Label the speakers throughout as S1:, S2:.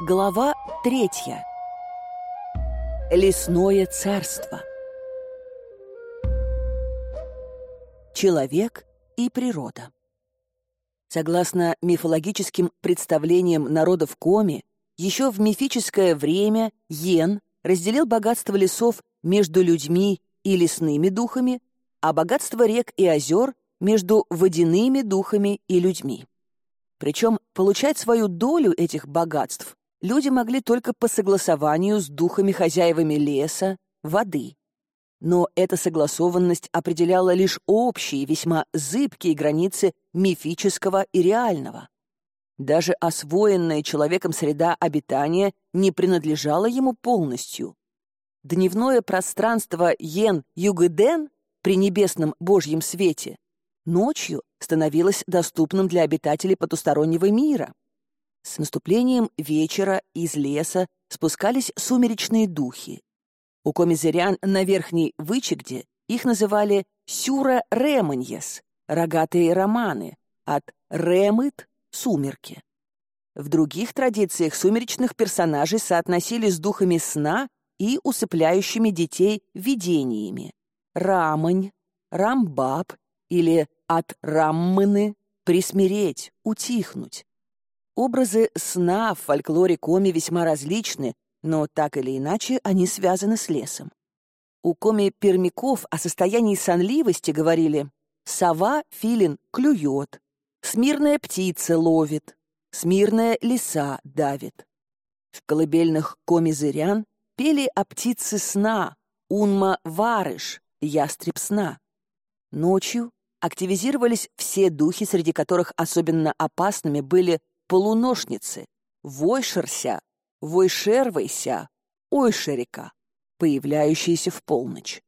S1: Глава третья. Лесное царство. Человек и природа. Согласно мифологическим представлениям народов Коми, еще в мифическое время Йен разделил богатство лесов между людьми и лесными духами, а богатство рек и озер между водяными духами и людьми. Причем получать свою долю этих богатств люди могли только по согласованию с духами-хозяевами леса, воды. Но эта согласованность определяла лишь общие, весьма зыбкие границы мифического и реального. Даже освоенная человеком среда обитания не принадлежала ему полностью. Дневное пространство Йен-Югеден при небесном Божьем свете ночью становилось доступным для обитателей потустороннего мира. С наступлением вечера из леса спускались сумеречные духи. У комизырян на Верхней Вычегде их называли «сюра-реманьес» — рогатые романы, от «ремыт» — «сумерки». В других традициях сумеречных персонажей соотносили с духами сна и усыпляющими детей видениями. Рамань, Рамбаб или от Рамманы — присмиреть, утихнуть. Образы сна в фольклоре коми весьма различны, но так или иначе они связаны с лесом. У коми-пермяков о состоянии сонливости говорили «сова, филин клюет», «смирная птица ловит», «смирная лиса давит». В колыбельных коми-зырян пели о птице сна, унма-варыш, ястреб сна. Ночью активизировались все духи, среди которых особенно опасными были полуношницы, войшерся, войшервайся, ойшерика, появляющиеся в полночь.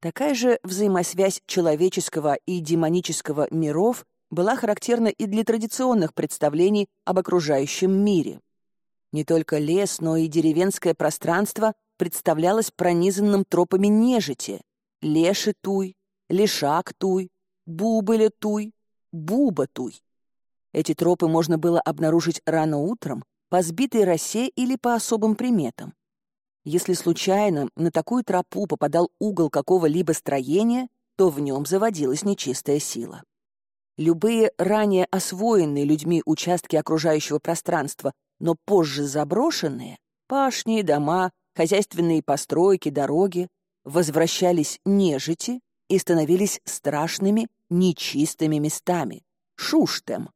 S1: Такая же взаимосвязь человеческого и демонического миров была характерна и для традиционных представлений об окружающем мире. Не только лес, но и деревенское пространство представлялось пронизанным тропами нежити — леши туй, лешак туй, бубыля туй, буба туй. Эти тропы можно было обнаружить рано утром, по сбитой росе или по особым приметам. Если случайно на такую тропу попадал угол какого-либо строения, то в нем заводилась нечистая сила. Любые ранее освоенные людьми участки окружающего пространства, но позже заброшенные — пашни, дома, хозяйственные постройки, дороги — возвращались нежити и становились страшными, нечистыми местами — шуштем.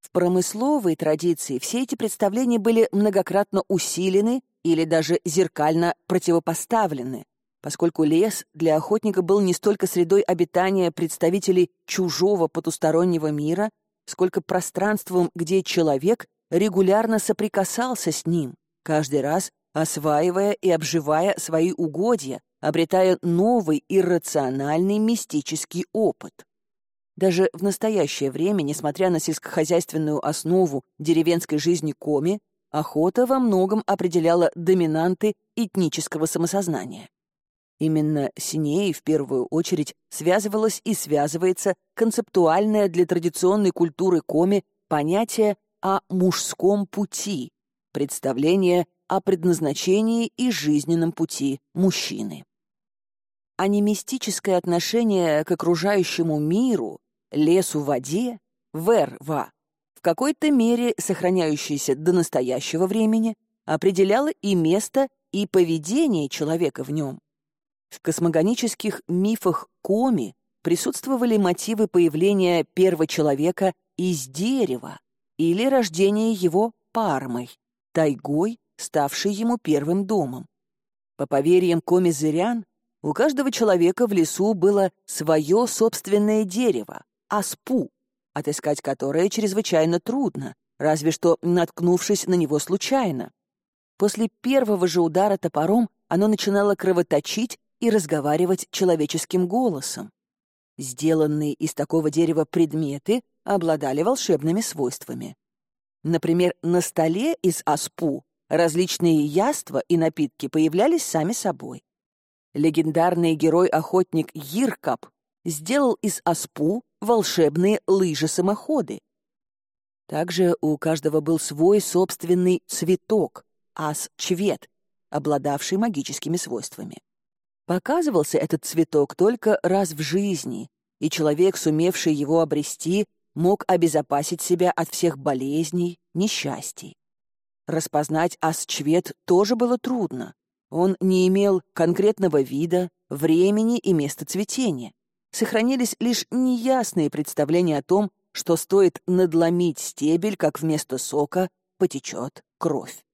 S1: В промысловой традиции все эти представления были многократно усилены или даже зеркально противопоставлены, поскольку лес для охотника был не столько средой обитания представителей чужого потустороннего мира, сколько пространством, где человек регулярно соприкасался с ним, каждый раз осваивая и обживая свои угодья, обретая новый иррациональный мистический опыт. Даже в настоящее время, несмотря на сельскохозяйственную основу деревенской жизни Коми, охота во многом определяла доминанты этнического самосознания. Именно с ней в первую очередь связывалось и связывается концептуальное для традиционной культуры Коми понятие о мужском пути, представление о предназначении и жизненном пути мужчины. Анимистическое отношение к окружающему миру лесу воде, верва, в какой-то мере сохраняющейся до настоящего времени, определяло и место, и поведение человека в нем. В космогонических мифах Коми присутствовали мотивы появления первого человека из дерева или рождения его пармой, тайгой, ставшей ему первым домом. По поверьям коми-зырян, у каждого человека в лесу было свое собственное дерево, аспу, отыскать которое чрезвычайно трудно, разве что наткнувшись на него случайно. После первого же удара топором оно начинало кровоточить и разговаривать человеческим голосом. Сделанные из такого дерева предметы обладали волшебными свойствами. Например, на столе из аспу различные яства и напитки появлялись сами собой. Легендарный герой-охотник Йиркап сделал из аспу волшебные лыжи-самоходы. Также у каждого был свой собственный цветок, ас-чвет, обладавший магическими свойствами. Показывался этот цветок только раз в жизни, и человек, сумевший его обрести, мог обезопасить себя от всех болезней, несчастий. Распознать асчвет тоже было трудно. Он не имел конкретного вида, времени и места цветения. Сохранились лишь неясные представления о том, что стоит надломить стебель, как вместо сока потечет кровь.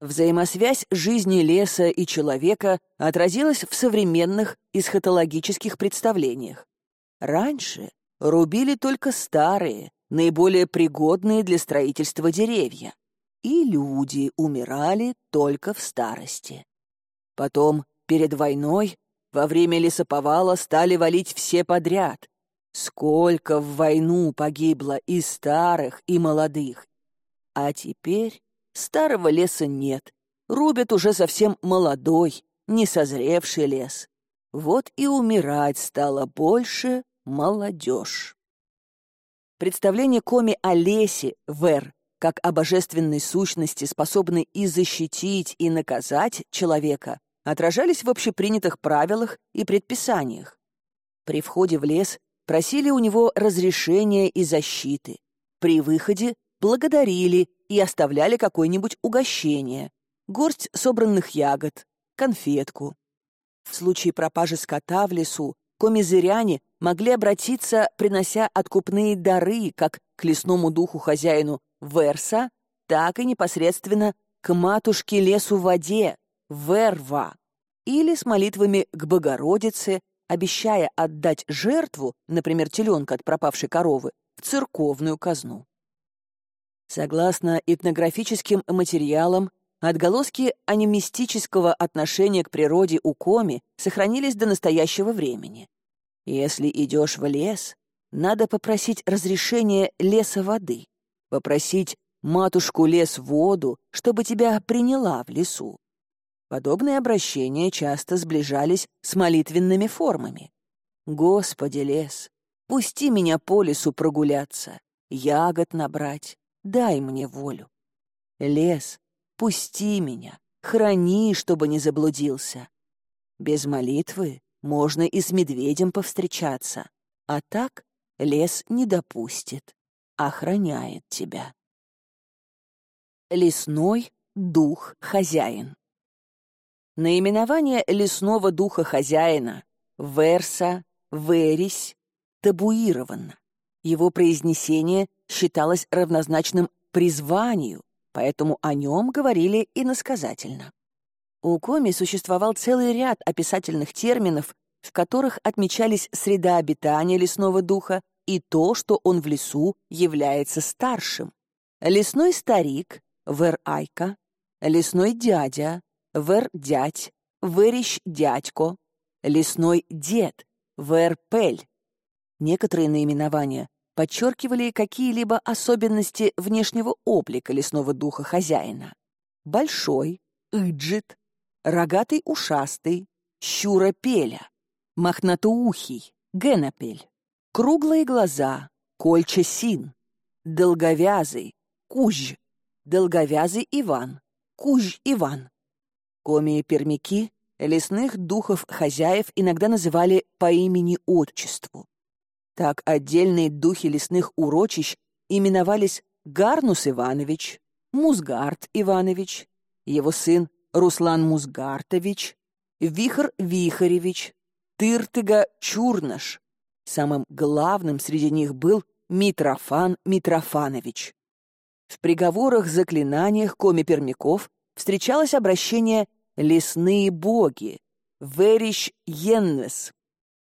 S1: Взаимосвязь жизни леса и человека отразилась в современных эсхатологических представлениях. Раньше рубили только старые, наиболее пригодные для строительства деревья, и люди умирали только в старости. Потом, перед войной, во время лесоповала стали валить все подряд, Сколько в войну погибло и старых, и молодых. А теперь старого леса нет. Рубят уже совсем молодой, несозревший лес. Вот и умирать стало больше молодежь. Представление Коми о лесе, Вер, как о божественной сущности, способной и защитить, и наказать человека, отражались в общепринятых правилах и предписаниях. При входе в лес просили у него разрешения и защиты. При выходе благодарили и оставляли какое-нибудь угощение, горсть собранных ягод, конфетку. В случае пропажи скота в лесу комизыряне могли обратиться, принося откупные дары как к лесному духу хозяину Верса, так и непосредственно к матушке лесу воде, Верва, или с молитвами к Богородице обещая отдать жертву, например, теленка от пропавшей коровы, в церковную казну. Согласно этнографическим материалам, отголоски анимистического отношения к природе у Коми сохранились до настоящего времени. Если идешь в лес, надо попросить разрешения леса воды, попросить матушку лес воду, чтобы тебя приняла в лесу. Подобные обращения часто сближались с молитвенными формами. «Господи, лес, пусти меня по лесу прогуляться, ягод набрать, дай мне волю. Лес, пусти меня, храни, чтобы не заблудился. Без молитвы можно и с медведем повстречаться, а так лес не допустит, охраняет тебя». Лесной дух-хозяин Наименование лесного духа хозяина «Верса», «Верись» табуировано. Его произнесение считалось равнозначным призванию, поэтому о нем говорили иносказательно. У Коми существовал целый ряд описательных терминов, в которых отмечались среда обитания лесного духа и то, что он в лесу является старшим. Лесной старик, Вер-Айка, лесной дядя, Вер-дядь, Верищ-дядько, лесной дед, Вер-пель. Некоторые наименования подчеркивали какие-либо особенности внешнего облика лесного духа хозяина. Большой, Иджит, рогатый ушастый, щура-пеля, мохнатоухий, генопель, круглые глаза, кольча-син, долговязый, кужь, долговязый Иван, кужь Иван, Коми-пермяки лесных духов-хозяев иногда называли по имени-отчеству. Так отдельные духи лесных урочищ именовались Гарнус Иванович, Музгард Иванович, его сын Руслан Музгартович, Вихр Вихаревич, Тыртыга Чурнаш. Самым главным среди них был Митрофан Митрофанович. В приговорах-заклинаниях коми-пермяков встречалось обращение лесные боги, Верищ Йеннес.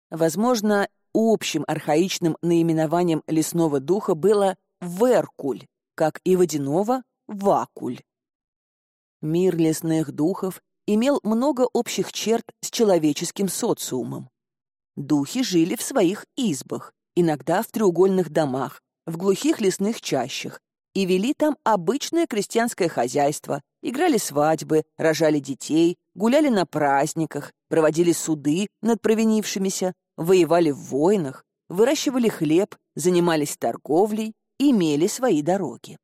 S1: Возможно, общим архаичным наименованием лесного духа было Веркуль, как и водяного Вакуль. Мир лесных духов имел много общих черт с человеческим социумом. Духи жили в своих избах, иногда в треугольных домах, в глухих лесных чащах, и вели там обычное крестьянское хозяйство, играли свадьбы, рожали детей, гуляли на праздниках, проводили суды над провинившимися, воевали в войнах, выращивали хлеб, занимались торговлей, имели свои дороги.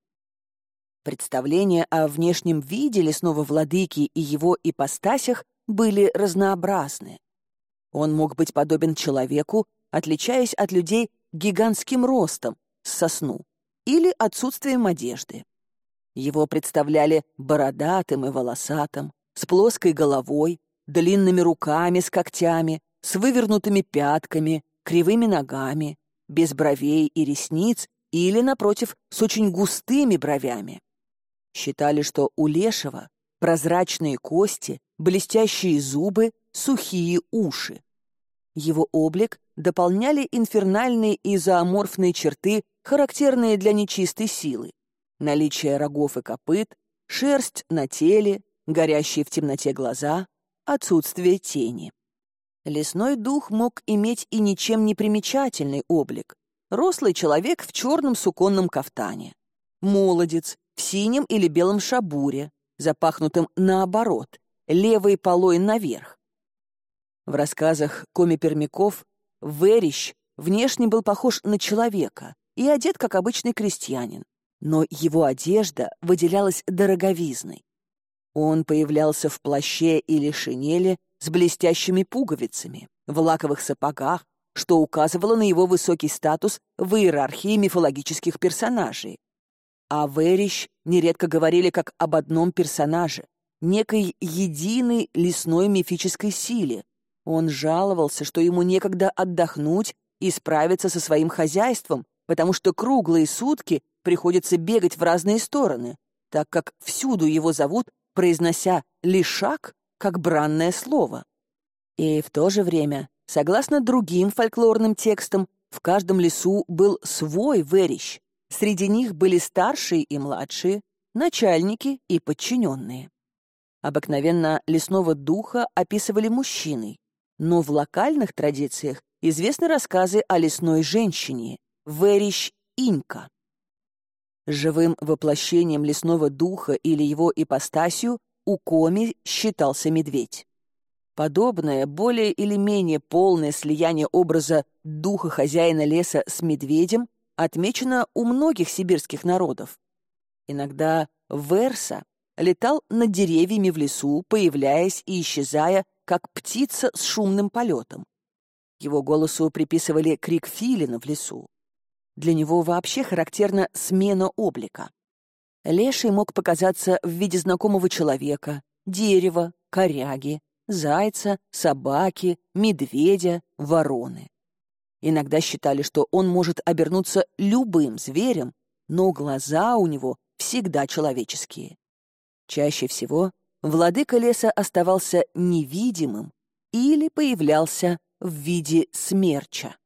S1: Представления о внешнем виде лесного владыки и его ипостасях были разнообразны. Он мог быть подобен человеку, отличаясь от людей гигантским ростом, сосну, или отсутствием одежды. Его представляли бородатым и волосатым, с плоской головой, длинными руками с когтями, с вывернутыми пятками, кривыми ногами, без бровей и ресниц или, напротив, с очень густыми бровями. Считали, что у лешего прозрачные кости, блестящие зубы, сухие уши. Его облик дополняли инфернальные и зооморфные черты, характерные для нечистой силы. Наличие рогов и копыт, шерсть на теле, горящие в темноте глаза, отсутствие тени. Лесной дух мог иметь и ничем не примечательный облик. Рослый человек в черном суконном кафтане. Молодец в синем или белом шабуре, запахнутым наоборот, левой полой наверх. В рассказах коми-пермяков Верищ внешне был похож на человека и одет, как обычный крестьянин, но его одежда выделялась дороговизной. Он появлялся в плаще или шинели с блестящими пуговицами, в лаковых сапогах, что указывало на его высокий статус в иерархии мифологических персонажей. О Верищ нередко говорили как об одном персонаже, некой единой лесной мифической силе. Он жаловался, что ему некогда отдохнуть и справиться со своим хозяйством, потому что круглые сутки приходится бегать в разные стороны, так как всюду его зовут, произнося «лишак» как бранное слово. И в то же время, согласно другим фольклорным текстам, в каждом лесу был свой верещ, Среди них были старшие и младшие, начальники и подчиненные. Обыкновенно лесного духа описывали мужчиной, но в локальных традициях известны рассказы о лесной женщине, Верищ Инька. Живым воплощением лесного духа или его ипостасью у Коми считался медведь. Подобное, более или менее полное слияние образа духа хозяина леса с медведем отмечено у многих сибирских народов. Иногда Верса летал над деревьями в лесу, появляясь и исчезая, как птица с шумным полетом. Его голосу приписывали крик филина в лесу. Для него вообще характерна смена облика. Леший мог показаться в виде знакомого человека, дерева, коряги, зайца, собаки, медведя, вороны. Иногда считали, что он может обернуться любым зверем, но глаза у него всегда человеческие. Чаще всего владыка леса оставался невидимым или появлялся в виде смерча.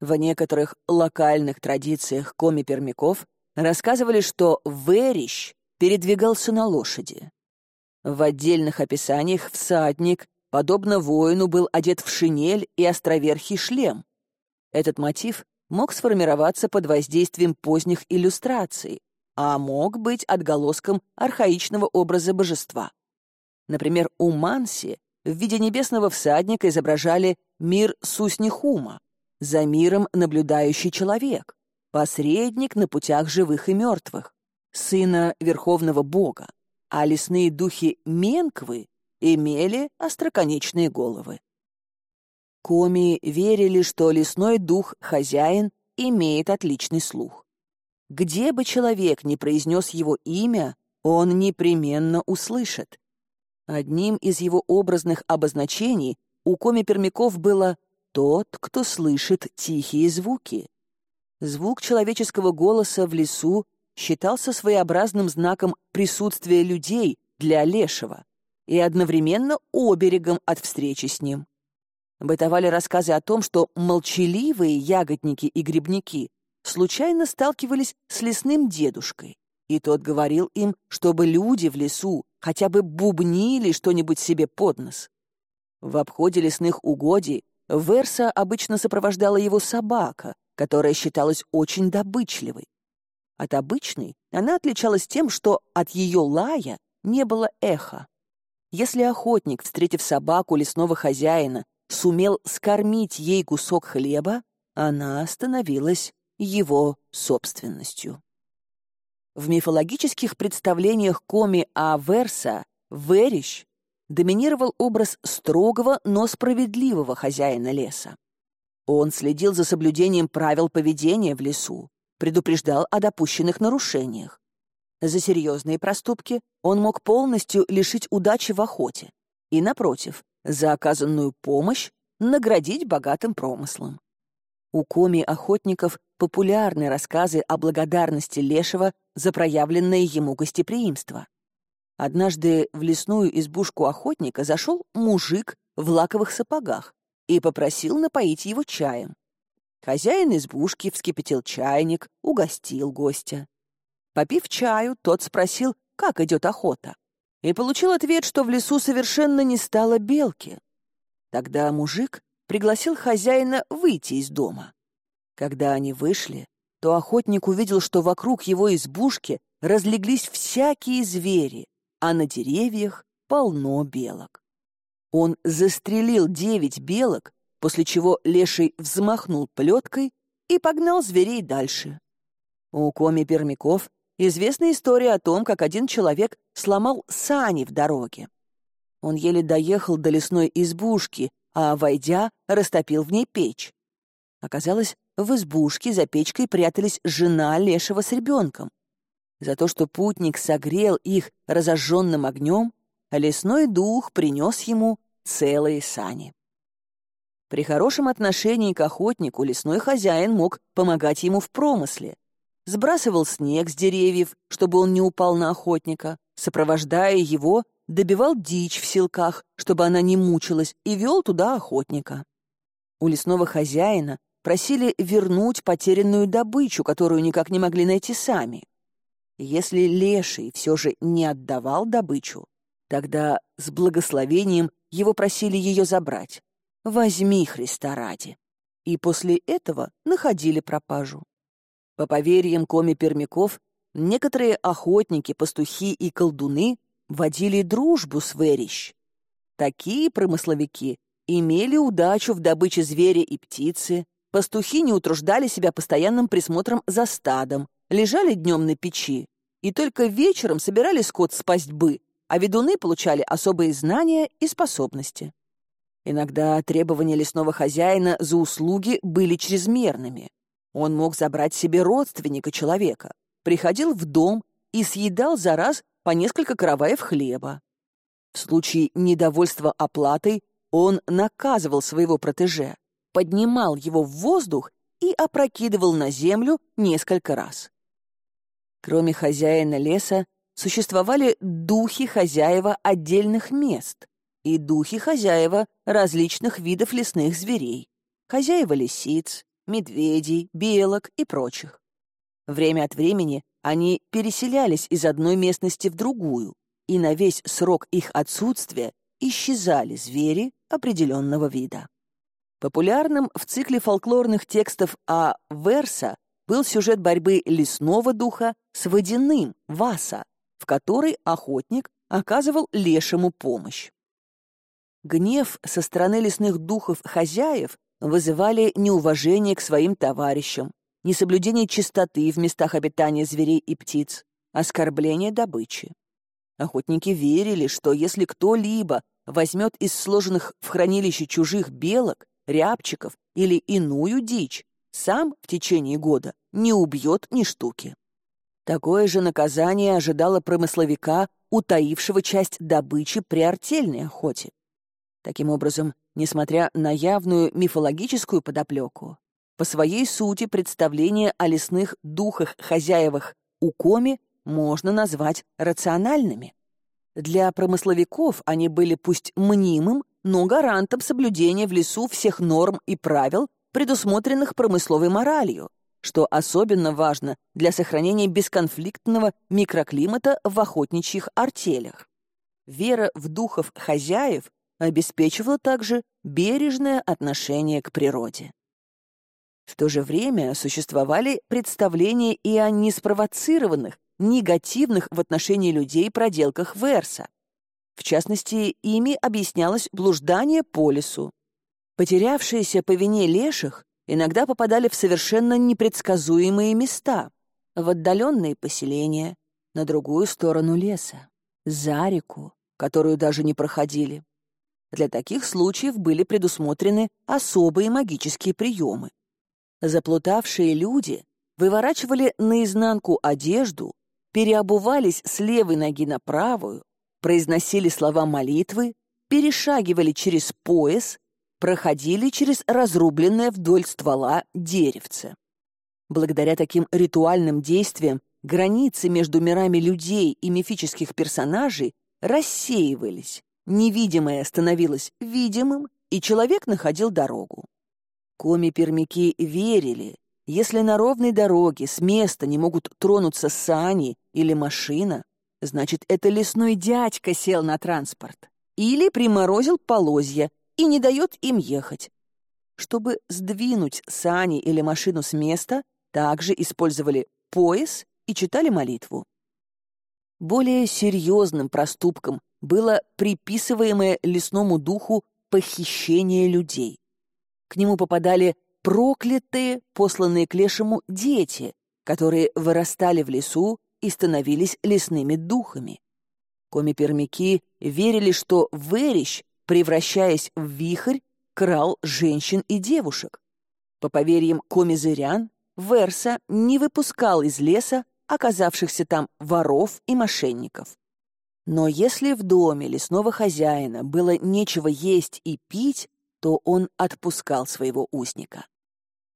S1: В некоторых локальных традициях коми-пермяков рассказывали, что Верищ передвигался на лошади. В отдельных описаниях всадник подобно воину, был одет в шинель и островерхий шлем. Этот мотив мог сформироваться под воздействием поздних иллюстраций, а мог быть отголоском архаичного образа божества. Например, у Манси в виде небесного всадника изображали мир Суснихума, за миром наблюдающий человек, посредник на путях живых и мертвых, сына Верховного Бога, а лесные духи Менквы имели остроконечные головы. Коми верили, что лесной дух хозяин имеет отличный слух. Где бы человек ни произнес его имя, он непременно услышит. Одним из его образных обозначений у коми-пермяков было «тот, кто слышит тихие звуки». Звук человеческого голоса в лесу считался своеобразным знаком присутствия людей для лешего и одновременно оберегом от встречи с ним. Бытовали рассказы о том, что молчаливые ягодники и грибники случайно сталкивались с лесным дедушкой, и тот говорил им, чтобы люди в лесу хотя бы бубнили что-нибудь себе под нос. В обходе лесных угодий Верса обычно сопровождала его собака, которая считалась очень добычливой. От обычной она отличалась тем, что от ее лая не было эха. Если охотник, встретив собаку лесного хозяина, сумел скормить ей кусок хлеба, она становилась его собственностью. В мифологических представлениях Коми о Верса Верищ доминировал образ строгого, но справедливого хозяина леса. Он следил за соблюдением правил поведения в лесу, предупреждал о допущенных нарушениях. За серьезные проступки он мог полностью лишить удачи в охоте и, напротив, за оказанную помощь наградить богатым промыслом. У коми-охотников популярны рассказы о благодарности Лешего за проявленное ему гостеприимство. Однажды в лесную избушку охотника зашел мужик в лаковых сапогах и попросил напоить его чаем. Хозяин избушки вскипятил чайник, угостил гостя. Попив чаю, тот спросил, как идет охота, и получил ответ, что в лесу совершенно не стало белки. Тогда мужик пригласил хозяина выйти из дома. Когда они вышли, то охотник увидел, что вокруг его избушки разлеглись всякие звери, а на деревьях полно белок. Он застрелил девять белок, после чего леший взмахнул плеткой и погнал зверей дальше. У коми пермяков известна история о том, как один человек сломал сани в дороге. Он еле доехал до лесной избушки а, войдя, растопил в ней печь. Оказалось, в избушке за печкой прятались жена Лешего с ребенком. За то, что путник согрел их разожженным огнем, лесной дух принес ему целые сани. При хорошем отношении к охотнику лесной хозяин мог помогать ему в промысле. Сбрасывал снег с деревьев, чтобы он не упал на охотника, сопровождая его добивал дичь в селках, чтобы она не мучилась, и вел туда охотника. У лесного хозяина просили вернуть потерянную добычу, которую никак не могли найти сами. Если леший все же не отдавал добычу, тогда с благословением его просили ее забрать. «Возьми, Христа ради». И после этого находили пропажу. По поверьям коми-пермяков, некоторые охотники, пастухи и колдуны водили дружбу с Верищ. Такие промысловики имели удачу в добыче зверя и птицы, пастухи не утруждали себя постоянным присмотром за стадом, лежали днем на печи и только вечером собирали скот с пастьбы, а ведуны получали особые знания и способности. Иногда требования лесного хозяина за услуги были чрезмерными. Он мог забрать себе родственника человека, приходил в дом и съедал за раз по несколько караваев хлеба. В случае недовольства оплатой он наказывал своего протеже, поднимал его в воздух и опрокидывал на землю несколько раз. Кроме хозяина леса, существовали духи хозяева отдельных мест и духи хозяева различных видов лесных зверей, хозяева лисиц, медведей, белок и прочих. Время от времени они переселялись из одной местности в другую, и на весь срок их отсутствия исчезали звери определенного вида. Популярным в цикле фольклорных текстов о Верса был сюжет борьбы лесного духа с водяным, Васа, в которой охотник оказывал лешему помощь. Гнев со стороны лесных духов хозяев вызывали неуважение к своим товарищам, несоблюдение чистоты в местах обитания зверей и птиц, оскорбление добычи. Охотники верили, что если кто-либо возьмет из сложенных в хранилище чужих белок, рябчиков или иную дичь, сам в течение года не убьет ни штуки. Такое же наказание ожидало промысловика, утаившего часть добычи при артельной охоте. Таким образом, несмотря на явную мифологическую подоплеку, по своей сути представления о лесных духах-хозяевах Укоми можно назвать рациональными. Для промысловиков они были пусть мнимым, но гарантом соблюдения в лесу всех норм и правил, предусмотренных промысловой моралью, что особенно важно для сохранения бесконфликтного микроклимата в охотничьих артелях. Вера в духов хозяев обеспечивала также бережное отношение к природе. В то же время существовали представления и о неспровоцированных, негативных в отношении людей проделках Верса. В частности, ими объяснялось блуждание по лесу. Потерявшиеся по вине леших иногда попадали в совершенно непредсказуемые места, в отдаленные поселения, на другую сторону леса, за реку, которую даже не проходили. Для таких случаев были предусмотрены особые магические приемы. Заплутавшие люди выворачивали наизнанку одежду, переобувались с левой ноги на правую, произносили слова молитвы, перешагивали через пояс, проходили через разрубленное вдоль ствола деревце. Благодаря таким ритуальным действиям границы между мирами людей и мифических персонажей рассеивались, невидимое становилось видимым, и человек находил дорогу. Коми-пермяки верили, если на ровной дороге с места не могут тронуться сани или машина, значит, это лесной дядька сел на транспорт или приморозил полозья и не дает им ехать. Чтобы сдвинуть сани или машину с места, также использовали пояс и читали молитву. Более серьезным проступком было приписываемое лесному духу похищение людей. К нему попадали проклятые, посланные к лешему дети, которые вырастали в лесу и становились лесными духами. Коми-пермяки верили, что Верещ, превращаясь в вихрь, крал женщин и девушек. По поверьям коми-зырян, Верса не выпускал из леса оказавшихся там воров и мошенников. Но если в доме лесного хозяина было нечего есть и пить, то он отпускал своего узника.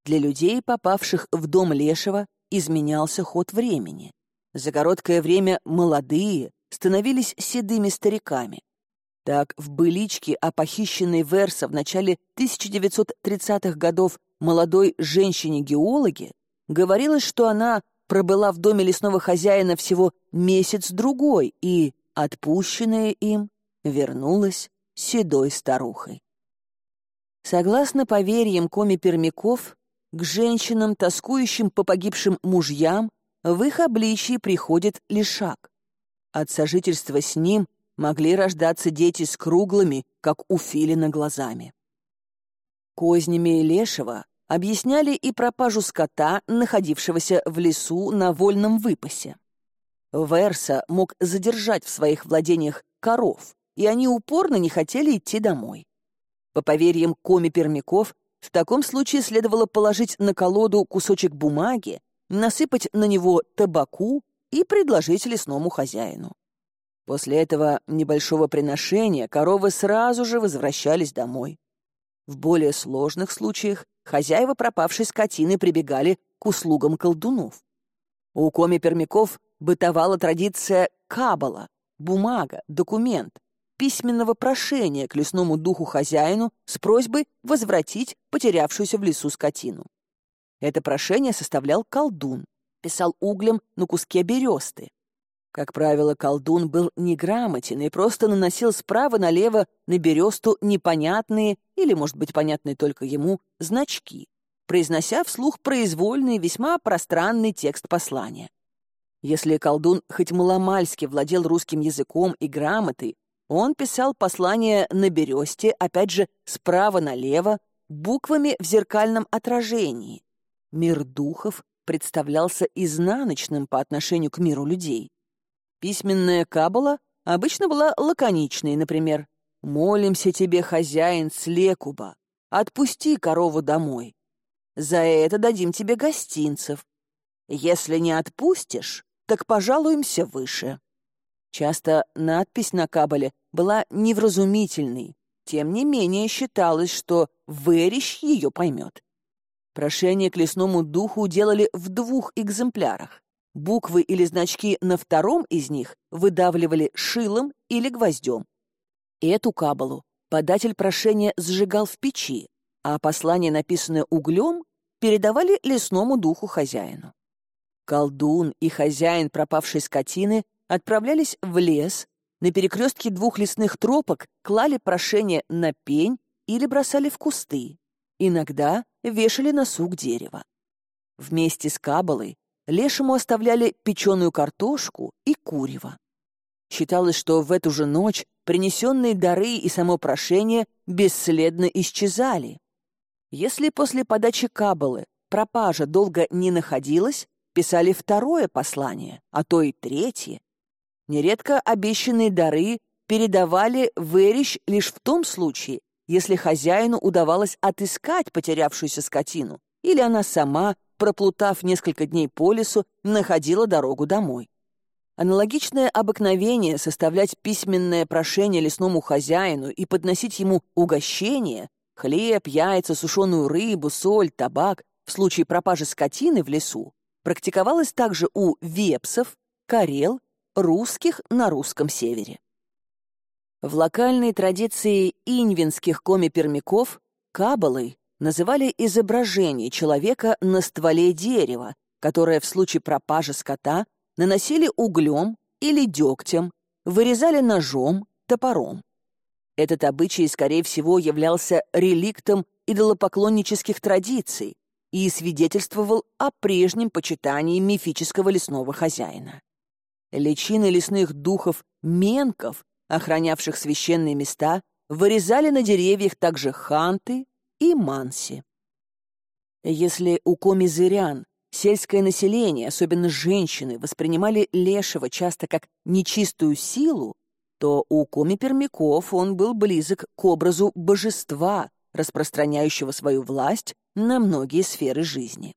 S1: Для людей, попавших в дом лешего, изменялся ход времени. За короткое время молодые становились седыми стариками. Так, в быличке о похищенной Верса в начале 1930-х годов молодой женщине-геологе говорилось, что она пробыла в доме лесного хозяина всего месяц-другой и, отпущенная им, вернулась седой старухой. Согласно поверьям коми-пермяков, к женщинам, тоскующим по погибшим мужьям, в их обличии приходит лишак. От сожительства с ним могли рождаться дети с круглыми, как у филина, глазами. Кознями Лешего объясняли и пропажу скота, находившегося в лесу на вольном выпасе. Верса мог задержать в своих владениях коров, и они упорно не хотели идти домой. По поверьям коми-пермяков, в таком случае следовало положить на колоду кусочек бумаги, насыпать на него табаку и предложить лесному хозяину. После этого небольшого приношения коровы сразу же возвращались домой. В более сложных случаях хозяева пропавшей скотины прибегали к услугам колдунов. У коми-пермяков бытовала традиция кабала, бумага, документ, письменного прошения к лесному духу-хозяину с просьбой возвратить потерявшуюся в лесу скотину. Это прошение составлял колдун, писал углем на куске бересты. Как правило, колдун был неграмотен и просто наносил справа налево на бересту непонятные или, может быть, понятные только ему, значки, произнося вслух произвольный, весьма пространный текст послания. Если колдун хоть маломальски владел русским языком и грамотой, он писал послание на бересте, опять же, справа налево, буквами в зеркальном отражении. Мир духов представлялся изнаночным по отношению к миру людей. Письменная кабала обычно была лаконичной, например, «Молимся тебе, хозяин Слекуба, отпусти корову домой. За это дадим тебе гостинцев. Если не отпустишь, так пожалуемся выше». Часто надпись на кабале была невразумительной, тем не менее считалось, что Верищ ее поймет. Прошение к лесному духу делали в двух экземплярах. Буквы или значки на втором из них выдавливали шилом или гвоздем. Эту кабалу податель прошения сжигал в печи, а послание, написанное углем, передавали лесному духу хозяину. Колдун и хозяин пропавшей скотины отправлялись в лес, на перекрестке двух лесных тропок клали прошение на пень или бросали в кусты. Иногда вешали на сук дерева. Вместе с кабалой лешему оставляли печеную картошку и курево. Считалось, что в эту же ночь принесенные дары и само прошение бесследно исчезали. Если после подачи кабалы пропажа долго не находилась, писали второе послание, а то и третье. Нередко обещанные дары передавали в лишь в том случае, если хозяину удавалось отыскать потерявшуюся скотину, или она сама, проплутав несколько дней по лесу, находила дорогу домой. Аналогичное обыкновение составлять письменное прошение лесному хозяину и подносить ему угощение — хлеб, яйца, сушеную рыбу, соль, табак — в случае пропажи скотины в лесу, практиковалось также у вепсов, карел, русских на русском севере. В локальной традиции инвинских коми-пермяков кабалой называли изображение человека на стволе дерева, которое в случае пропажи скота наносили углем или дегтем, вырезали ножом, топором. Этот обычай, скорее всего, являлся реликтом идолопоклоннических традиций и свидетельствовал о прежнем почитании мифического лесного хозяина. Личины лесных духов менков, охранявших священные места, вырезали на деревьях также ханты и манси. Если у комизырян Сельское население, особенно женщины, воспринимали лешего часто как нечистую силу, то у коми-пермяков он был близок к образу божества, распространяющего свою власть на многие сферы жизни.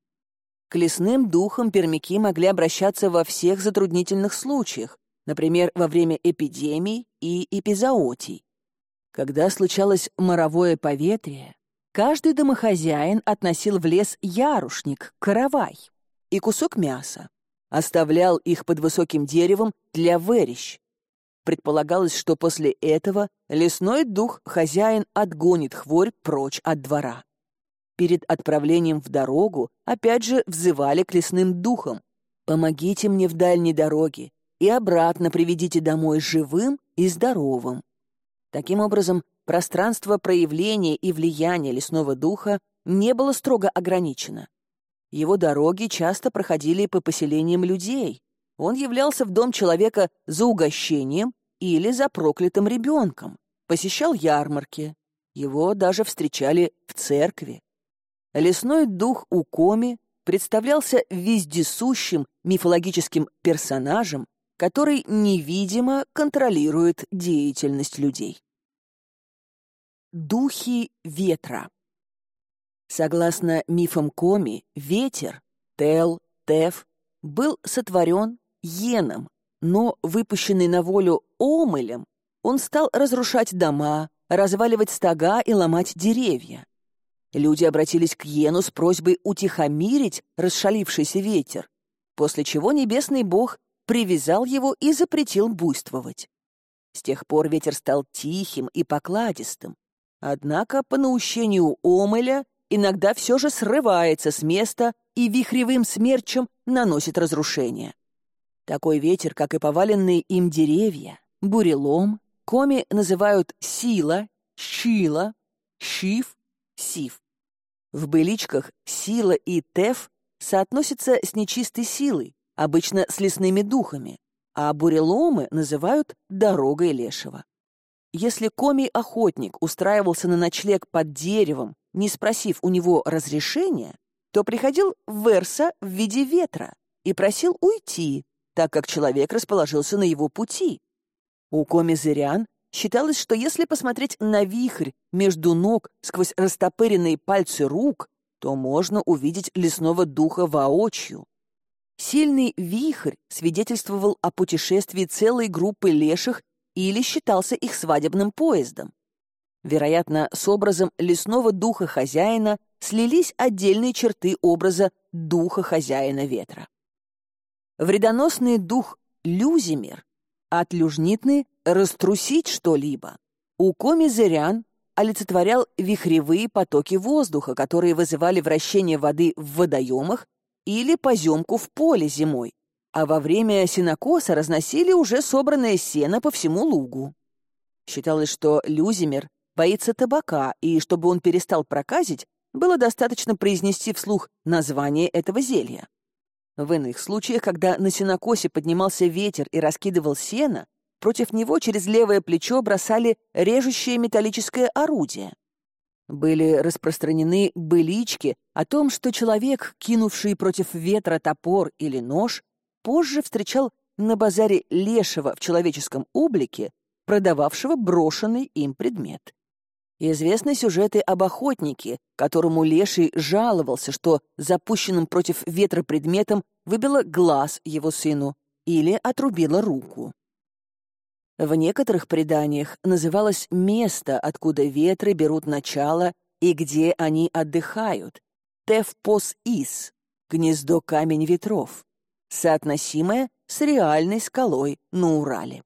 S1: К лесным духам пермяки могли обращаться во всех затруднительных случаях, например, во время эпидемий и эпизоотий. Когда случалось моровое поветрие, Каждый домохозяин относил в лес ярушник, каравай и кусок мяса, оставлял их под высоким деревом для верещ. Предполагалось, что после этого лесной дух хозяин отгонит хворь прочь от двора. Перед отправлением в дорогу опять же взывали к лесным духам. «Помогите мне в дальней дороге и обратно приведите домой живым и здоровым». Таким образом, пространство проявления и влияния лесного духа не было строго ограничено. Его дороги часто проходили по поселениям людей. Он являлся в дом человека за угощением или за проклятым ребенком, посещал ярмарки. Его даже встречали в церкви. Лесной дух Укоми представлялся вездесущим мифологическим персонажем, который невидимо контролирует деятельность людей. Духи ветра. Согласно мифам Коми, ветер, Тел, Теф, был сотворен Йеном, но, выпущенный на волю Омылем, он стал разрушать дома, разваливать стога и ломать деревья. Люди обратились к Йену с просьбой утихомирить расшалившийся ветер, после чего небесный бог привязал его и запретил буйствовать. С тех пор ветер стал тихим и покладистым, Однако, по наущению Омеля, иногда все же срывается с места и вихревым смерчем наносит разрушение. Такой ветер, как и поваленные им деревья, бурелом, коми называют сила, щила, щив, сив. В быличках сила и теф соотносятся с нечистой силой, обычно с лесными духами, а буреломы называют дорогой лешего. Если комий-охотник устраивался на ночлег под деревом, не спросив у него разрешения, то приходил Верса в виде ветра и просил уйти, так как человек расположился на его пути. У коми-зырян считалось, что если посмотреть на вихрь между ног сквозь растопыренные пальцы рук, то можно увидеть лесного духа воочию. Сильный вихрь свидетельствовал о путешествии целой группы леших или считался их свадебным поездом. Вероятно, с образом лесного духа хозяина слились отдельные черты образа духа хозяина ветра. Вредоносный дух Люзимер от люжнитны раструсить что-либо. У коми-зырян олицетворял вихревые потоки воздуха, которые вызывали вращение воды в водоемах или поземку в поле зимой, а во время сенокоса разносили уже собранное сено по всему лугу. Считалось, что Люзимер боится табака, и чтобы он перестал проказить, было достаточно произнести вслух название этого зелья. В иных случаях, когда на сенокосе поднимался ветер и раскидывал сено, против него через левое плечо бросали режущее металлическое орудие. Были распространены былички о том, что человек, кинувший против ветра топор или нож, позже встречал на базаре лешего в человеческом облике, продававшего брошенный им предмет. Известны сюжеты об охотнике, которому леший жаловался, что запущенным против ветра предметом выбило глаз его сыну или отрубило руку. В некоторых преданиях называлось место, откуда ветры берут начало и где они отдыхают, Тевпос-Ис, гнездо камень ветров, соотносимое с реальной скалой на Урале.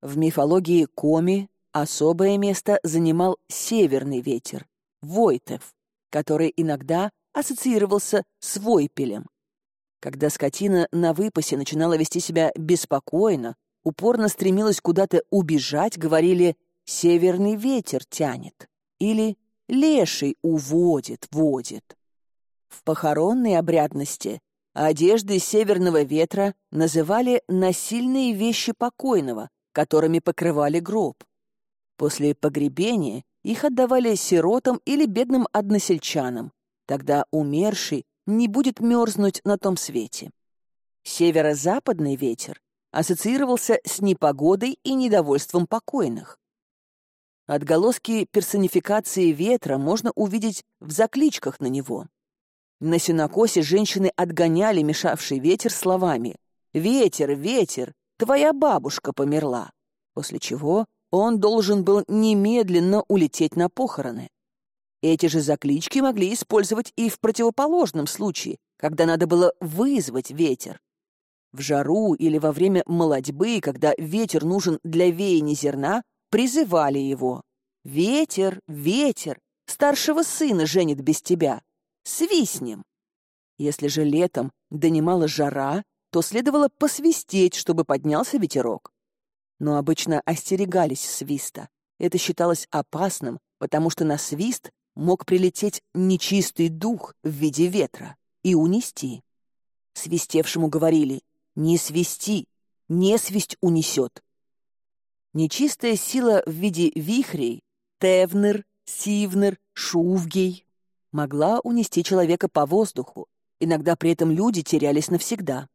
S1: В мифологии Коми особое место занимал северный ветер, Войтев, который иногда ассоциировался с Войпелем. Когда скотина на выпасе начинала вести себя беспокойно, упорно стремилась куда-то убежать, говорили «северный ветер тянет» или «леший уводит, водит». В похоронной обрядности одежды северного ветра называли насильные вещи покойного, которыми покрывали гроб. После погребения их отдавали сиротам или бедным односельчанам. Тогда умерший не будет мерзнуть на том свете. Северо-западный ветер ассоциировался с непогодой и недовольством покойных. Отголоски персонификации ветра можно увидеть в закличках на него. На сенокосе женщины отгоняли мешавший ветер словами «Ветер, ветер, твоя бабушка померла», после чего он должен был немедленно улететь на похороны. Эти же заклички могли использовать и в противоположном случае, когда надо было вызвать ветер. В жару или во время молодьбы, когда ветер нужен для веяния зерна, призывали его. «Ветер, ветер, старшего сына женит без тебя. Свистнем!» Если же летом донимала жара, то следовало посвистеть, чтобы поднялся ветерок. Но обычно остерегались свиста. Это считалось опасным, потому что на свист мог прилететь нечистый дух в виде ветра и унести. Свистевшему говорили не свисти, несвисть унесет. Нечистая сила в виде вихрей, тевнер, сивнер, шувгей, могла унести человека по воздуху, иногда при этом люди терялись навсегда.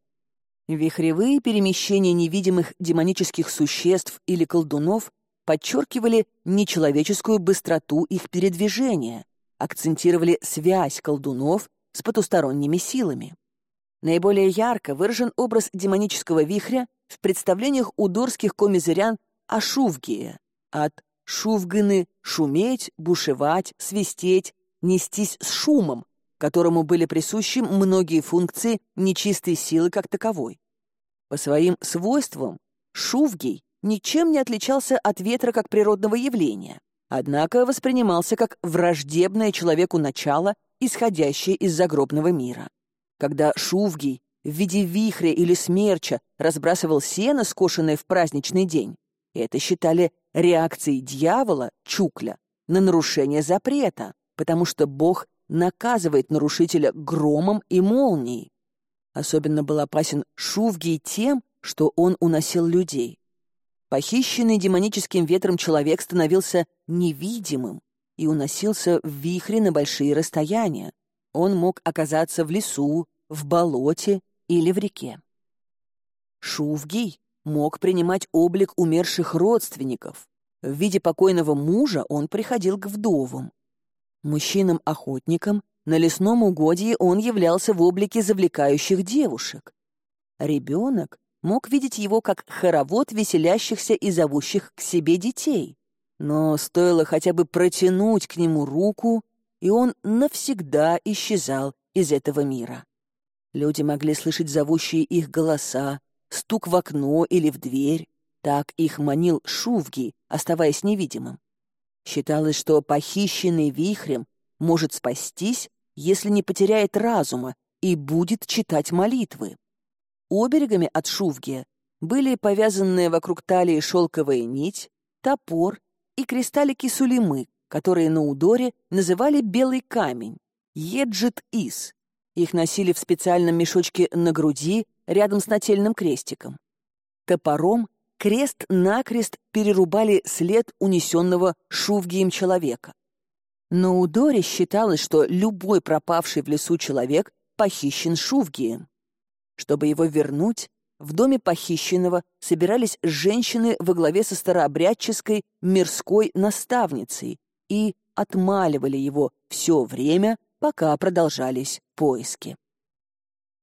S1: Вихревые перемещения невидимых демонических существ или колдунов подчеркивали нечеловеческую быстроту их передвижения, акцентировали связь колдунов с потусторонними силами. Наиболее ярко выражен образ демонического вихря в представлениях удорских комизырян о Шувгие, от «шувганы» — шуметь, бушевать, свистеть, нестись с шумом, которому были присущи многие функции нечистой силы как таковой. По своим свойствам Шувгий ничем не отличался от ветра как природного явления, однако воспринимался как враждебное человеку начало, исходящее из загробного мира. Когда Шувгий в виде вихря или смерча разбрасывал сено, скошенное в праздничный день, это считали реакцией дьявола, Чукля, на нарушение запрета, потому что Бог наказывает нарушителя громом и молнией. Особенно был опасен Шувгий тем, что он уносил людей. Похищенный демоническим ветром человек становился невидимым и уносился в вихре на большие расстояния, он мог оказаться в лесу, в болоте или в реке. Шувгий мог принимать облик умерших родственников. В виде покойного мужа он приходил к вдовам. Мужчинам-охотникам на лесном угодье он являлся в облике завлекающих девушек. Ребенок мог видеть его как хоровод веселящихся и зовущих к себе детей. Но стоило хотя бы протянуть к нему руку, и он навсегда исчезал из этого мира. Люди могли слышать зовущие их голоса, стук в окно или в дверь. Так их манил Шувги, оставаясь невидимым. Считалось, что похищенный вихрем может спастись, если не потеряет разума и будет читать молитвы. Оберегами от Шувги были повязанные вокруг талии шелковая нить, топор и кристаллики сулимы, которые на Удоре называли «белый камень» — еджит-ис. Их носили в специальном мешочке на груди рядом с нательным крестиком. Топором крест-накрест перерубали след унесенного шувгием человека. Но у Дори считалось, что любой пропавший в лесу человек похищен Шувгием. Чтобы его вернуть, в доме похищенного собирались женщины во главе со старообрядческой мирской наставницей и отмаливали его все время, пока продолжались поиски.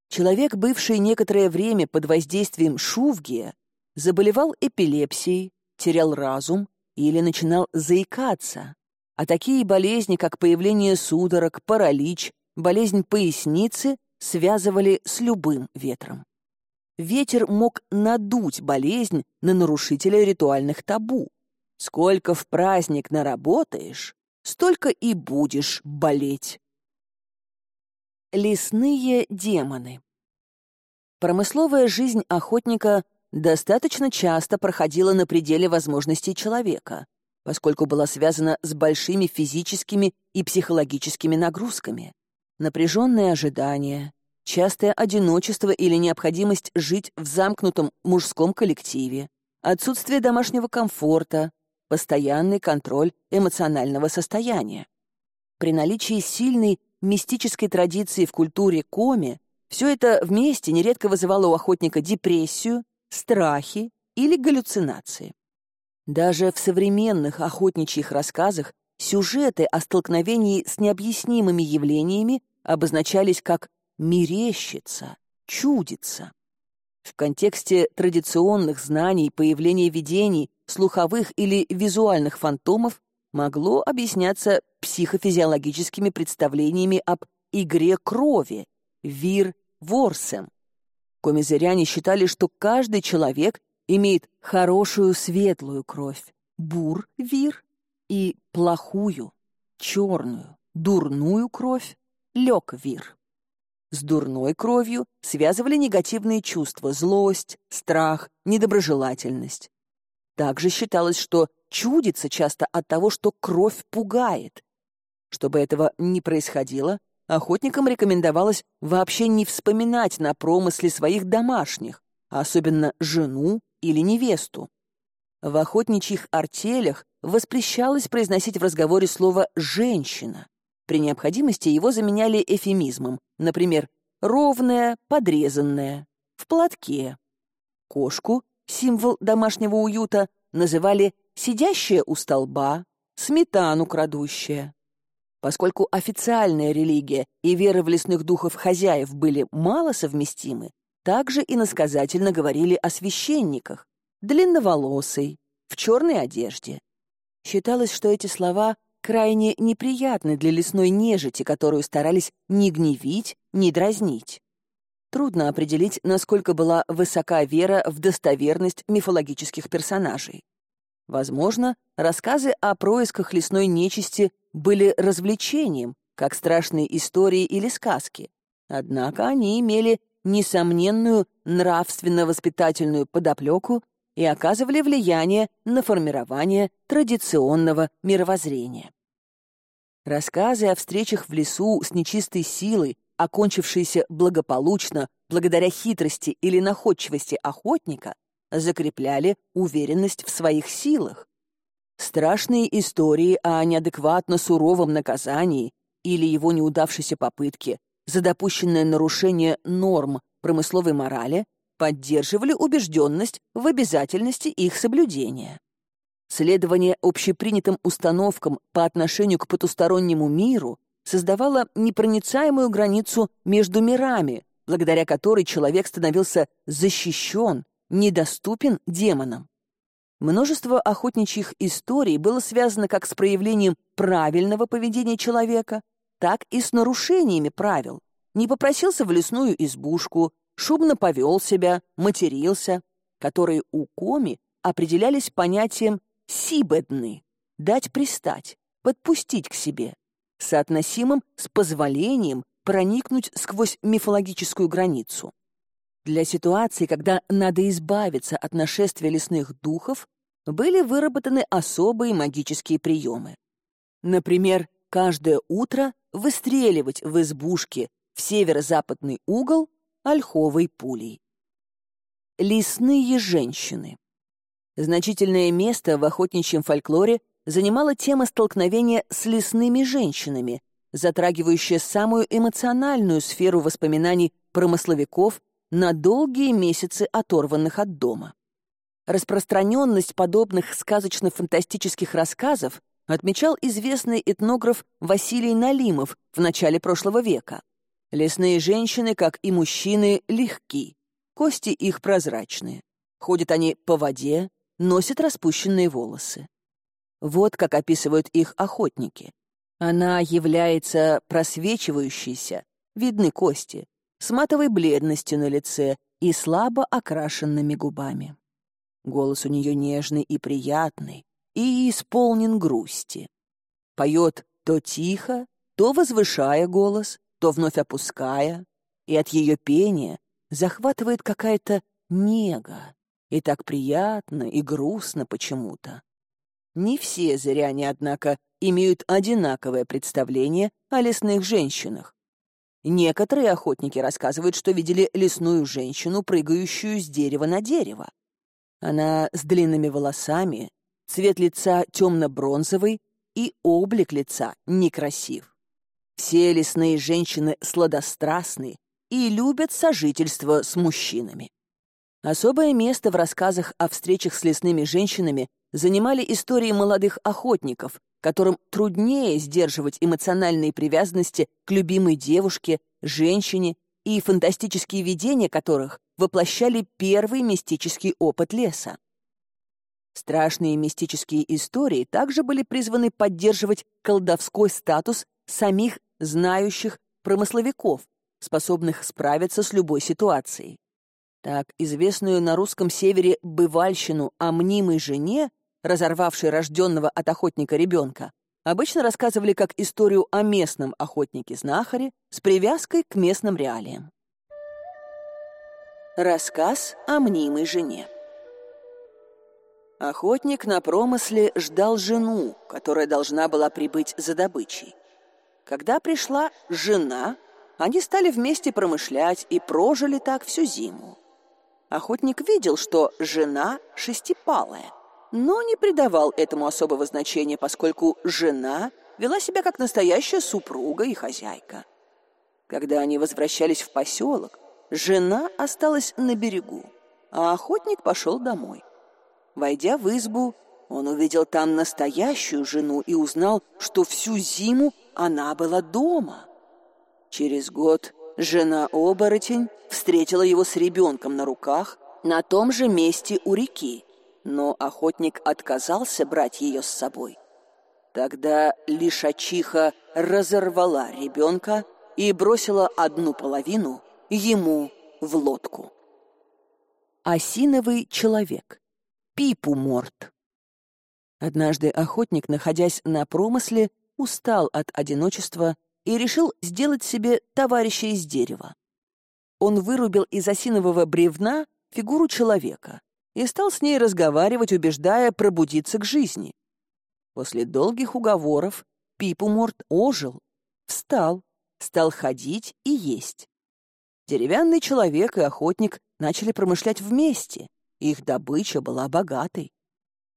S1: Человек, бывший некоторое время под воздействием шувгия, заболевал эпилепсией, терял разум или начинал заикаться, а такие болезни, как появление судорог, паралич, болезнь поясницы, связывали с любым ветром. Ветер мог надуть болезнь на нарушителя ритуальных табу. Сколько в праздник наработаешь, столько и будешь болеть. Лесные демоны Промысловая жизнь охотника достаточно часто проходила на пределе возможностей человека, поскольку была связана с большими физическими и психологическими нагрузками. Напряженное ожидание, частое одиночество или необходимость жить в замкнутом мужском коллективе, отсутствие домашнего комфорта, постоянный контроль эмоционального состояния. При наличии сильной мистической традиции в культуре коми все это вместе нередко вызывало у охотника депрессию, страхи или галлюцинации. Даже в современных охотничьих рассказах сюжеты о столкновении с необъяснимыми явлениями обозначались как мерещится, чудится. В контексте традиционных знаний появление видений, слуховых или визуальных фантомов могло объясняться психофизиологическими представлениями об игре крови, вир ворсем. Комизыряне считали, что каждый человек имеет хорошую светлую кровь, бур, вир, и плохую, черную, дурную кровь, лег, вир. С дурной кровью связывали негативные чувства, злость, страх, недоброжелательность. Также считалось, что чудится часто от того, что кровь пугает. Чтобы этого не происходило, охотникам рекомендовалось вообще не вспоминать на промысле своих домашних, а особенно жену или невесту. В охотничьих артелях воспрещалось произносить в разговоре слово «женщина». При необходимости его заменяли эфемизмом, например, «ровная», «подрезанная», «в платке». Кошку, символ домашнего уюта, называли «сидящая у столба», «сметану крадущая». Поскольку официальная религия и вера в лесных духов хозяев были мало совместимы, также иносказательно говорили о священниках, длинноволосый, в черной одежде. Считалось, что эти слова крайне неприятны для лесной нежити, которую старались не гневить, не дразнить. Трудно определить, насколько была высока вера в достоверность мифологических персонажей. Возможно, рассказы о происках лесной нечисти были развлечением, как страшные истории или сказки. Однако они имели несомненную нравственно-воспитательную подоплеку и оказывали влияние на формирование традиционного мировоззрения. Рассказы о встречах в лесу с нечистой силой, окончившиеся благополучно благодаря хитрости или находчивости охотника, закрепляли уверенность в своих силах. Страшные истории о неадекватно суровом наказании или его неудавшейся попытке за допущенное нарушение норм промысловой морали поддерживали убежденность в обязательности их соблюдения. Следование общепринятым установкам по отношению к потустороннему миру создавало непроницаемую границу между мирами, благодаря которой человек становился защищен, недоступен демонам. Множество охотничьих историй было связано как с проявлением правильного поведения человека, так и с нарушениями правил. Не попросился в лесную избушку, шумно повел себя, матерился, которые у Коми определялись понятием «сибедны» — дать пристать, подпустить к себе, соотносимым с позволением проникнуть сквозь мифологическую границу. Для ситуации, когда надо избавиться от нашествия лесных духов, были выработаны особые магические приемы. Например, каждое утро выстреливать в избушке в северо-западный угол ольховой пулей. Лесные женщины. Значительное место в охотничьем фольклоре занимала тема столкновения с лесными женщинами, затрагивающая самую эмоциональную сферу воспоминаний промысловиков на долгие месяцы оторванных от дома. Распространенность подобных сказочно-фантастических рассказов отмечал известный этнограф Василий Налимов в начале прошлого века. Лесные женщины, как и мужчины, легки, кости их прозрачные. Ходят они по воде, носят распущенные волосы. Вот как описывают их охотники. Она является просвечивающейся, видны кости, с матовой бледностью на лице и слабо окрашенными губами. Голос у нее нежный и приятный, и исполнен грусти. Поет то тихо, то возвышая голос, то вновь опуская, и от ее пения захватывает какая-то нега, и так приятно и грустно почему-то. Не все зряне, однако, имеют одинаковое представление о лесных женщинах. Некоторые охотники рассказывают, что видели лесную женщину, прыгающую с дерева на дерево. Она с длинными волосами, цвет лица темно-бронзовый и облик лица некрасив. Все лесные женщины сладострастны и любят сожительство с мужчинами. Особое место в рассказах о встречах с лесными женщинами занимали истории молодых охотников, которым труднее сдерживать эмоциональные привязанности к любимой девушке, женщине и фантастические видения которых воплощали первый мистический опыт леса. Страшные мистические истории также были призваны поддерживать колдовской статус самих знающих промысловиков, способных справиться с любой ситуацией. Так, известную на русском севере бывальщину о мнимой жене, разорвавшей рожденного от охотника ребенка, обычно рассказывали как историю о местном охотнике-знахаре с привязкой к местным реалиям. Рассказ о мнимой жене Охотник на промысле ждал жену, которая должна была прибыть за добычей. Когда пришла жена, они стали вместе промышлять и прожили так всю зиму. Охотник видел, что жена шестипалая, но не придавал этому особого значения, поскольку жена вела себя как настоящая супруга и хозяйка. Когда они возвращались в поселок, жена осталась на берегу, а охотник пошел домой. Войдя в избу, он увидел там настоящую жену и узнал, что всю зиму она была дома. Через год жена-оборотень встретила его с ребенком на руках на том же месте у реки, но охотник отказался брать ее с собой. Тогда лишачиха разорвала ребенка и бросила одну половину ему в лодку. Осиновый человек Пипу Морт. Однажды охотник, находясь на промысле, устал от одиночества и решил сделать себе товарища из дерева. Он вырубил из осинового бревна фигуру человека и стал с ней разговаривать, убеждая пробудиться к жизни. После долгих уговоров Пипу Морт ожил, встал, стал ходить и есть. Деревянный человек и охотник начали промышлять вместе, их добыча была богатой.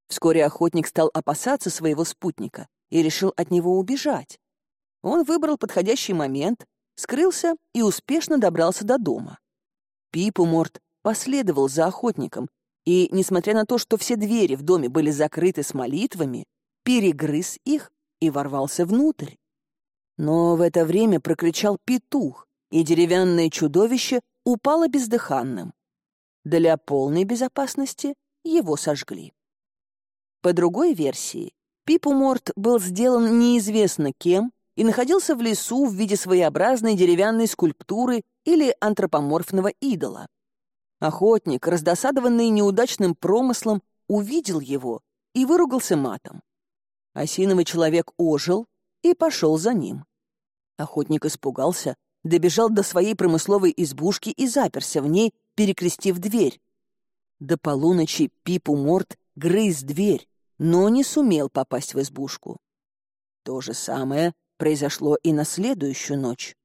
S1: Вскоре охотник стал опасаться своего спутника и решил от него убежать. Он выбрал подходящий момент, скрылся и успешно добрался до дома. Пипуморт последовал за охотником и, несмотря на то, что все двери в доме были закрыты с молитвами, перегрыз их и ворвался внутрь. Но в это время прокричал петух, и деревянное чудовище упало бездыханным. Для полной безопасности его сожгли. По другой версии, Пипуморт был сделан неизвестно кем и находился в лесу в виде своеобразной деревянной скульптуры или антропоморфного идола. Охотник, раздосадованный неудачным промыслом, увидел его и выругался матом. Осиновый человек ожил и пошел за ним. Охотник испугался, добежал до своей промысловой избушки и заперся в ней, перекрестив дверь. До полуночи Пипу Морт грыз дверь, но не сумел попасть в избушку. То же самое произошло и на следующую ночь.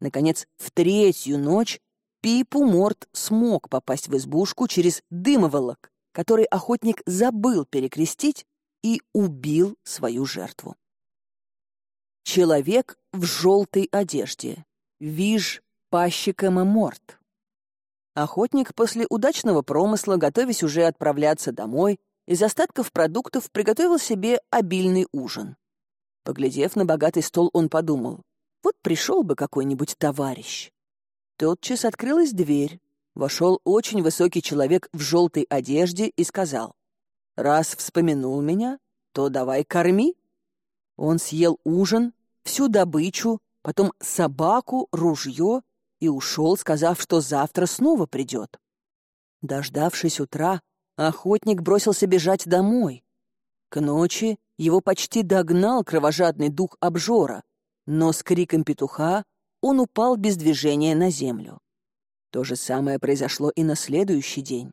S1: Наконец, в третью ночь Пипу Морт смог попасть в избушку через дымоволок, который охотник забыл перекрестить, и убил свою жертву. Человек в желтой одежде. Виж пащиком и морт. Охотник после удачного промысла, готовясь уже отправляться домой, из остатков продуктов приготовил себе обильный ужин. Поглядев на богатый стол, он подумал, вот пришел бы какой-нибудь товарищ. Тотчас открылась дверь. Вошел очень высокий человек в желтой одежде и сказал, «Раз вспомянул меня, то давай корми». Он съел ужин, всю добычу, потом собаку, ружье и ушел, сказав, что завтра снова придет. Дождавшись утра, охотник бросился бежать домой. К ночи его почти догнал кровожадный дух обжора, но с криком петуха он упал без движения на землю. То же самое произошло и на следующий день.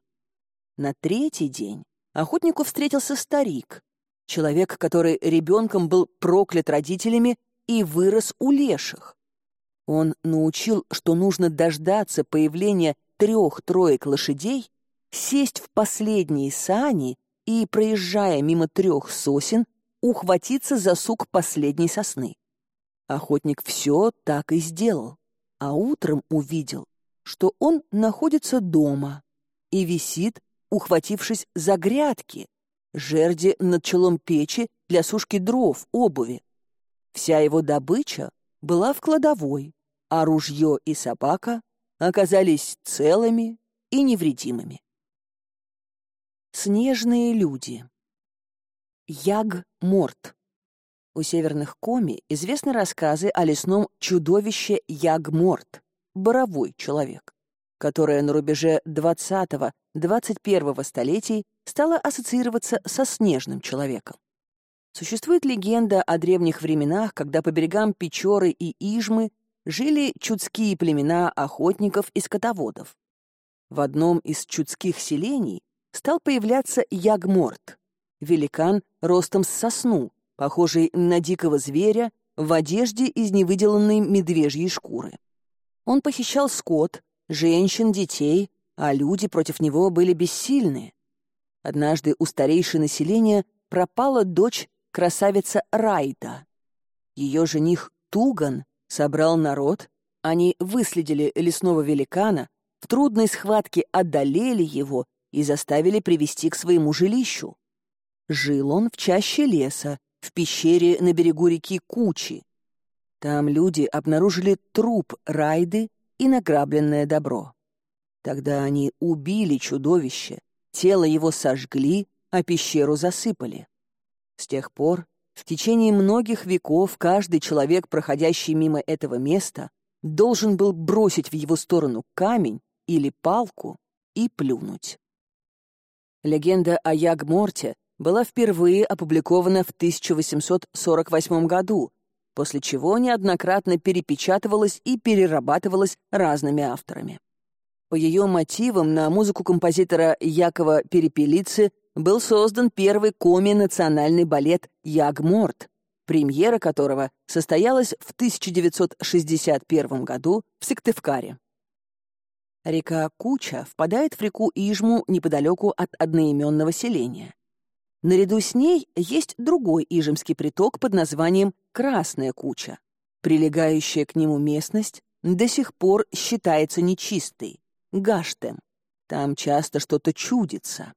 S1: На третий день охотнику встретился старик, человек, который ребенком был проклят родителями и вырос у леших. Он научил, что нужно дождаться появления трех-троек лошадей, сесть в последние сани и, проезжая мимо трех сосен, ухватиться за сук последней сосны. Охотник все так и сделал, а утром увидел, что он находится дома и висит, ухватившись за грядки, жерди над челом печи для сушки дров, обуви. Вся его добыча была в кладовой, а ружье и собака оказались целыми и невредимыми. Снежные люди. Яг-морт. У северных коми известны рассказы о лесном чудовище Яг-морт, боровой человек, которое на рубеже 20-21 столетий стало ассоциироваться со снежным человеком. Существует легенда о древних временах, когда по берегам Печоры и Ижмы жили чудские племена охотников и скотоводов. В одном из чудских селений стал появляться ягморт, великан ростом с сосну, похожий на дикого зверя в одежде из невыделанной медвежьей шкуры. Он похищал скот, женщин, детей, а люди против него были бессильны. Однажды у старейшей населения пропала дочь красавица Райда. Ее жених Туган собрал народ, они выследили лесного великана, в трудной схватке одолели его и заставили привести к своему жилищу. Жил он в чаще леса, в пещере на берегу реки Кучи. Там люди обнаружили труп Райды и награбленное добро. Тогда они убили чудовище, тело его сожгли, а пещеру засыпали. С тех пор, в течение многих веков, каждый человек, проходящий мимо этого места, должен был бросить в его сторону камень или палку и плюнуть. Легенда о Ягморте была впервые опубликована в 1848 году, после чего неоднократно перепечатывалась и перерабатывалась разными авторами. По ее мотивам на музыку композитора Якова Перепелицы был создан первый коми-национальный балет «Ягморт», премьера которого состоялась в 1961 году в Сыктывкаре. Река Куча впадает в реку Ижму неподалеку от одноименного селения. Наряду с ней есть другой ижемский приток под названием Красная Куча. Прилегающая к нему местность до сих пор считается нечистой, Гаштем. Там часто что-то чудится.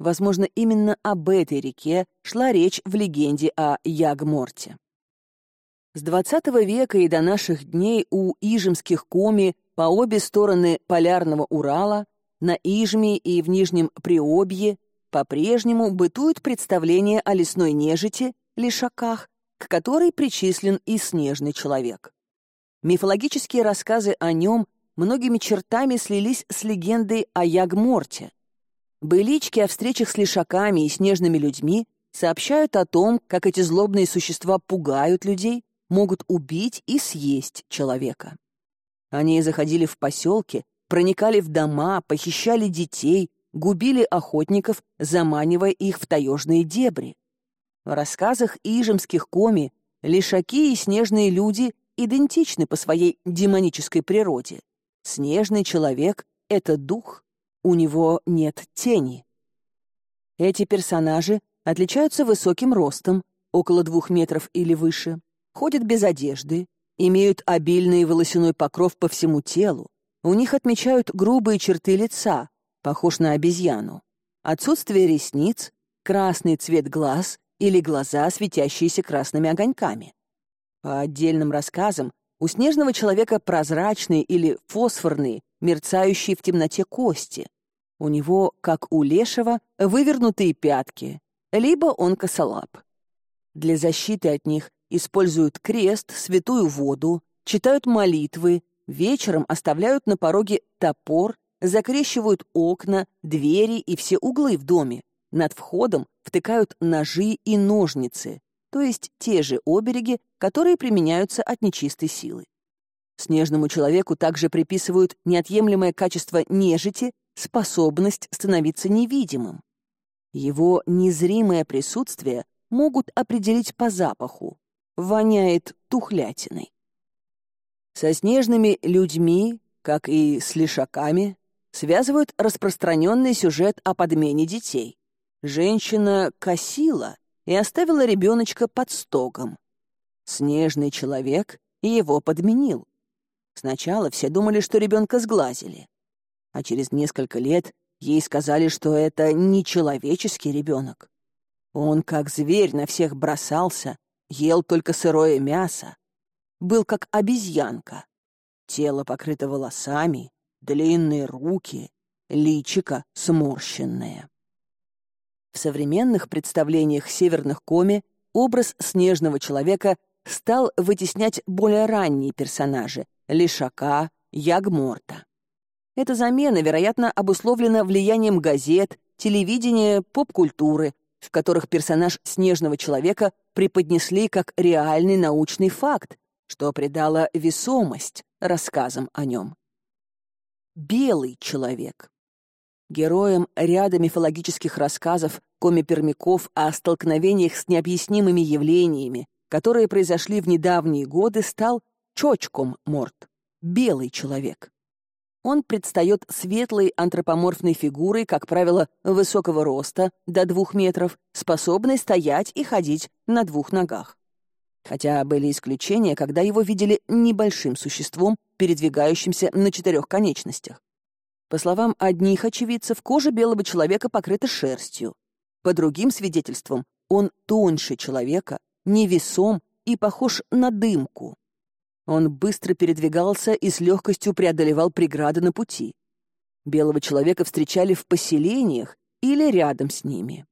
S1: Возможно, именно об этой реке шла речь в легенде о Ягморте. С XX века и до наших дней у ижемских коми по обе стороны полярного Урала, на Ижме и в Нижнем Приобье по-прежнему бытует представление о лесной нежити, лишаках, к которой причислен и снежный человек. Мифологические рассказы о нем многими чертами слились с легендой о Ягморте, Былички о встречах с лишаками и снежными людьми сообщают о том, как эти злобные существа пугают людей, могут убить и съесть человека. Они заходили в поселки, проникали в дома, похищали детей, губили охотников, заманивая их в таежные дебри. В рассказах ижемских коми лишаки и снежные люди идентичны по своей демонической природе. Снежный человек — это дух, у него нет тени. Эти персонажи отличаются высоким ростом, около двух метров или выше, ходят без одежды, имеют обильный волосяной покров по всему телу, у них отмечают грубые черты лица, похож на обезьяну, отсутствие ресниц, красный цвет глаз или глаза, светящиеся красными огоньками. По отдельным рассказам, у снежного человека прозрачные или фосфорные, мерцающие в темноте кости. У него, как у лешего, вывернутые пятки, либо он косолап. Для защиты от них используют крест, святую воду, читают молитвы, вечером оставляют на пороге топор, закрещивают окна, двери и все углы в доме. Над входом втыкают ножи и ножницы, то есть те же обереги, которые применяются от нечистой силы. Снежному человеку также приписывают неотъемлемое качество нежити, способность становиться невидимым. Его незримое присутствие могут определить по запаху. Воняет тухлятиной. Со снежными людьми, как и с лишаками, связывают распространенный сюжет о подмене детей. Женщина косила и оставила ребеночка под стогом. Снежный человек его подменил. Сначала все думали, что ребенка сглазили. А через несколько лет ей сказали, что это не человеческий ребенок. Он, как зверь, на всех бросался, ел только сырое мясо. Был как обезьянка. Тело покрыто волосами, длинные руки, личико сморщенное. В современных представлениях северных коми образ снежного человека стал вытеснять более ранние персонажи — Лишака, Ягморта. Эта замена, вероятно, обусловлена влиянием газет, телевидения, поп-культуры, в которых персонаж снежного человека преподнесли как реальный научный факт, что придало весомость рассказам о нем. Белый человек. Героем ряда мифологических рассказов коми-пермяков о столкновениях с необъяснимыми явлениями, которые произошли в недавние годы, стал Чочком Морт, белый человек. Он предстает светлой антропоморфной фигурой, как правило, высокого роста, до двух метров, способной стоять и ходить на двух ногах. Хотя были исключения, когда его видели небольшим существом, передвигающимся на четырех конечностях. По словам одних очевидцев, кожа белого человека покрыта шерстью. По другим свидетельствам, он тоньше человека, невесом и похож на дымку. Он быстро передвигался и с легкостью преодолевал преграды на пути. Белого человека встречали в поселениях или рядом с ними.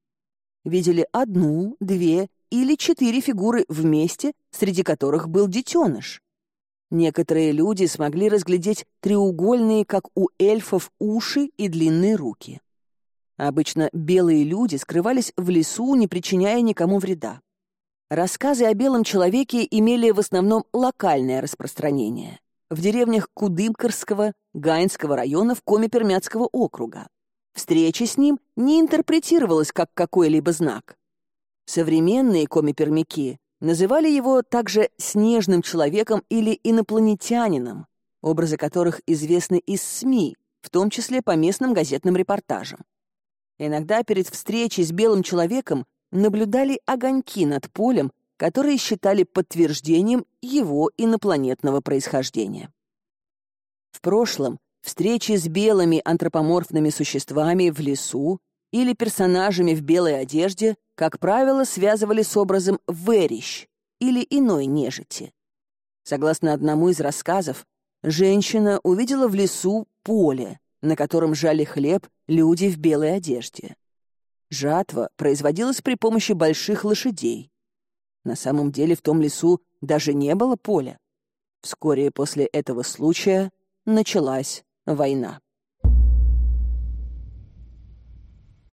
S1: Видели одну, две или четыре фигуры вместе, среди которых был детеныш. Некоторые люди смогли разглядеть треугольные, как у эльфов, уши и длинные руки. Обычно белые люди скрывались в лесу, не причиняя никому вреда. Рассказы о белом человеке имели в основном локальное распространение в деревнях Кудымкарского, Гаинского районов Коми-Пермяцкого округа. Встреча с ним не интерпретировалась как какой-либо знак. Современные коми-пермяки Называли его также «снежным человеком» или «инопланетянином», образы которых известны из СМИ, в том числе по местным газетным репортажам. Иногда перед встречей с белым человеком наблюдали огоньки над полем, которые считали подтверждением его инопланетного происхождения. В прошлом встречи с белыми антропоморфными существами в лесу или персонажами в белой одежде как правило, связывали с образом верищ или иной нежити. Согласно одному из рассказов, женщина увидела в лесу поле, на котором жали хлеб люди в белой одежде. Жатва производилась при помощи больших лошадей. На самом деле в том лесу даже не было поля. Вскоре после этого случая началась война.